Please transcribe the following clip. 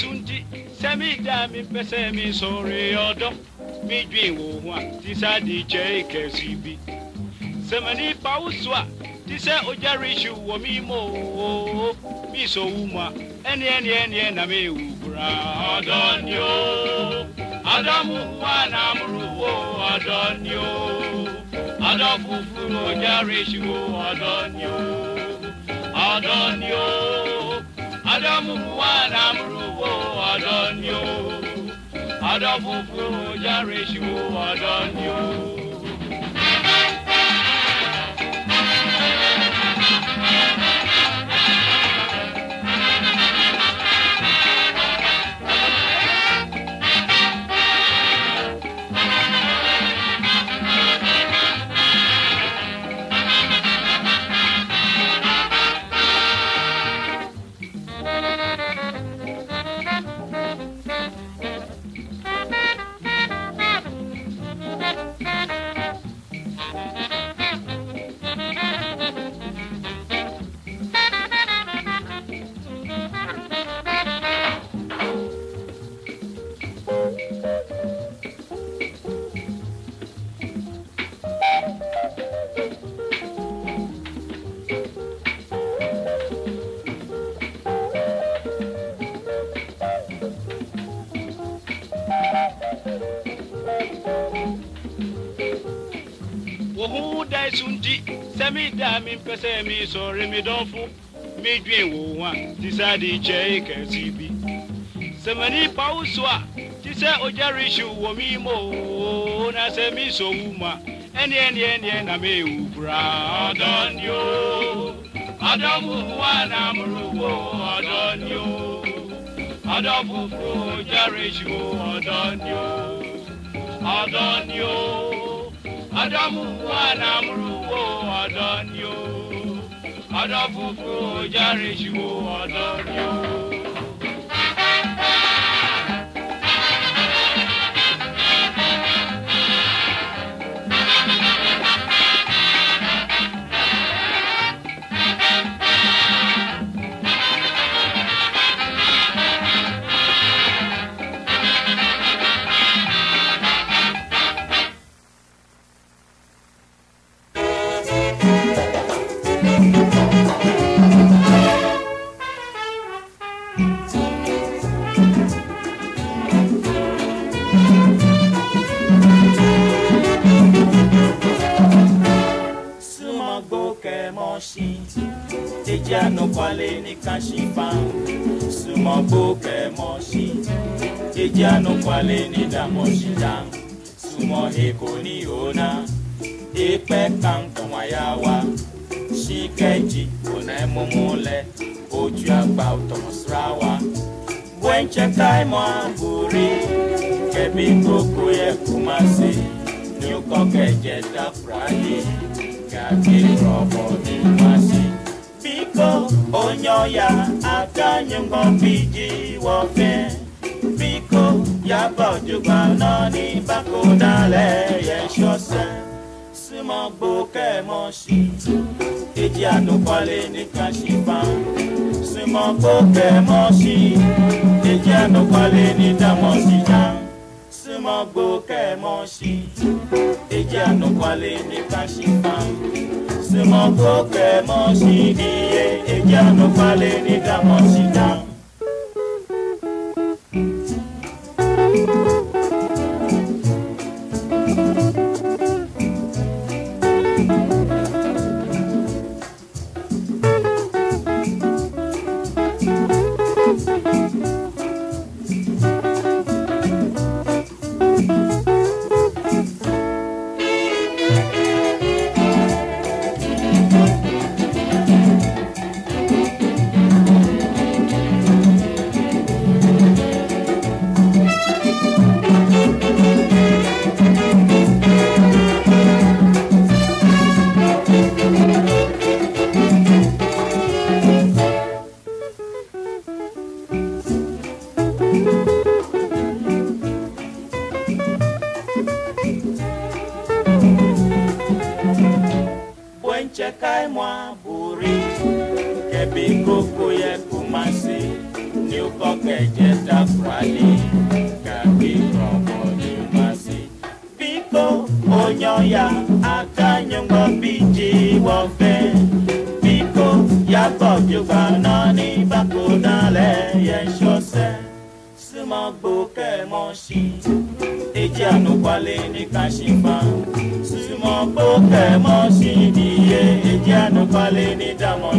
sunti sɛmi da mi pɛ mi sɔre ɔdɔ mi dwi wo ho a ti sɛ adi kyɛ kɛse bi sɛmɛni pawu so ti sɛ ogya rehyi wɔ mi mo o mi sɔ wu mu a ɛni ɛni mi wu kura ɔdɔ ni o ɔdɔ mu wa na muru wo ɔdɔ ni o ɔdɔ fufu ogya rehyi wo ɔdɔ ni o ɔdɔ ni o ọ̀dọ́ funfun wà lámúrúwò ọ̀dọ́ ni ó ọ̀dọ́ yesu nti sɛ medaa mempɛ sɛ mesɔre medɔfo medwen wo ho a ti sɛ ade kyɛe kɛse bi sɛ m'ani pa wo so ti sɛ ogya rehyew wɔ me mu oo na sɛ mesɔ wo mu a ɛneɛ neɛ neɛ na mewu koraa ɔdɔnni o ɔdɔfofo a na morowo ɔdɔnni o ɔdɔfofo ogya rehyew ɔdɔnni o ɔdɔnni o ọ̀dọ́ funfun àlàmúrúkọ ọ̀dọ́ ni o ọ̀dọ́ funfun ò járe ṣùgbọ́n ni o. moshinti tijano kwale ni kashipa sumobuke moshinti tijano kwale ni damoshita sumo ekoni ona ipe kankan wayawa shikeji ona emumule ojú àgbà ọtọmọsíra wa wẹńchẹka ìmọ àbúrí kẹbí gbogbo yẹ kó má se kumasi kọkẹ jẹ dáfúrá yìí akịrịọbọdị mmasị biko onye ọya aka anyị ngwọmpiji wọfe biko ya bọjụkwa nọ n'ịbakụ n'ala ya eshọse simọgbụ kemọshi eji anụkwale n'ịkashipa simọgbụ kemọshi eji anụkwale n'ịdamọsija simọgbụ kemọshi jẹ́ ànúkwalẹ̀ ní káṣífà. Sèmọ́kọ́ kẹ́ mọ́ sí iye ẹ̀jẹ̀ ànúkwalẹ̀ ní dàmọ́ sí dá. thank you fais-moi bourré. Kebi koko ye kumasi, ni o kɔkɛ jɛ ta kurali, Biko onyoya aka biji bi Biko yabɔ dzogba nɔni bako nalɛ yɛ sɔsɛ. Sumagbo kɛ mɔsi, edzi anukwale ni mọ́ kó kẹ́ mọ́ sí ìdíyẹ èjì ànúpalẹ̀ ní dàmọ́